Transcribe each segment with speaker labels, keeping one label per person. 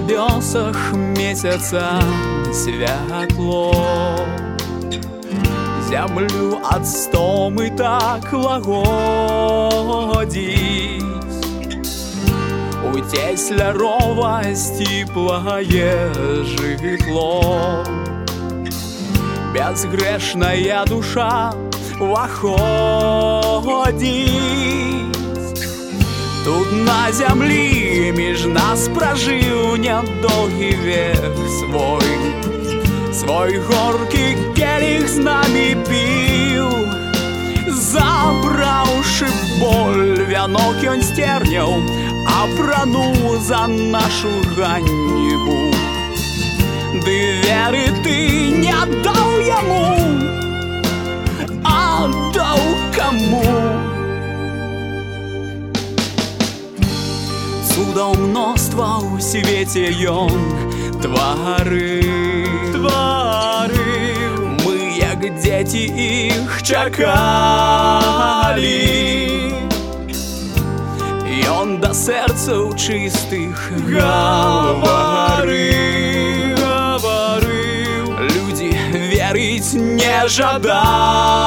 Speaker 1: нябёсах месяца святло зямлю ад стомы так лагодзіць Уцесь ляровасці плагае жытло Бязгрэшная душа уваходзіць Тут на зямлі між нас пражыў нядоўгі век свой Свой горкі келіх з намі піў Забраўшы боль вянок ён стерняў Апрануў за нашу ганнібу Ды веры ты не даў яму А даў каму Цудаў мноства ў свеце ён твары твары мы як дзеці іх чакалі Ён да сэрцаў чыстых гавары гаварыў людзі верыць не жадалі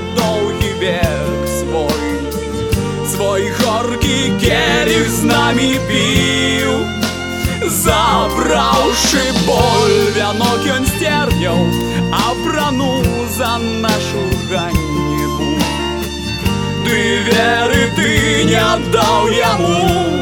Speaker 1: пражыў нядоўгі век свой свой горкі келіх з намі піў забраўшы боль вянок ён стерняў апрануў за нашу ганнібу ты веры ты не аддаў яму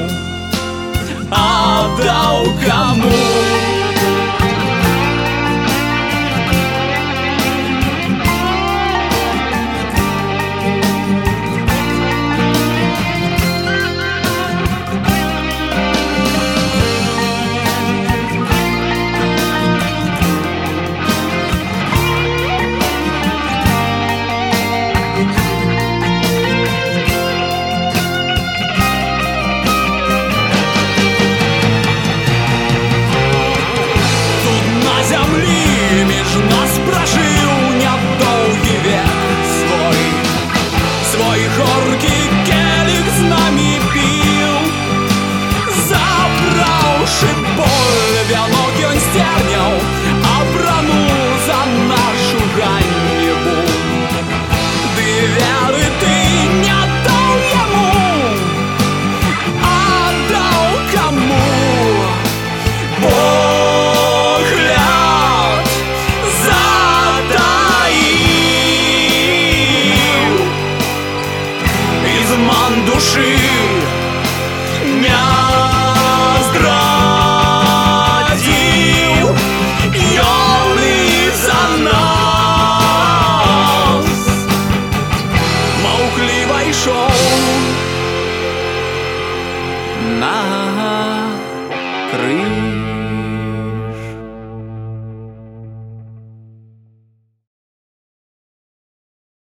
Speaker 1: души. Меня сградил Ёмный за нас. Маукли вошел на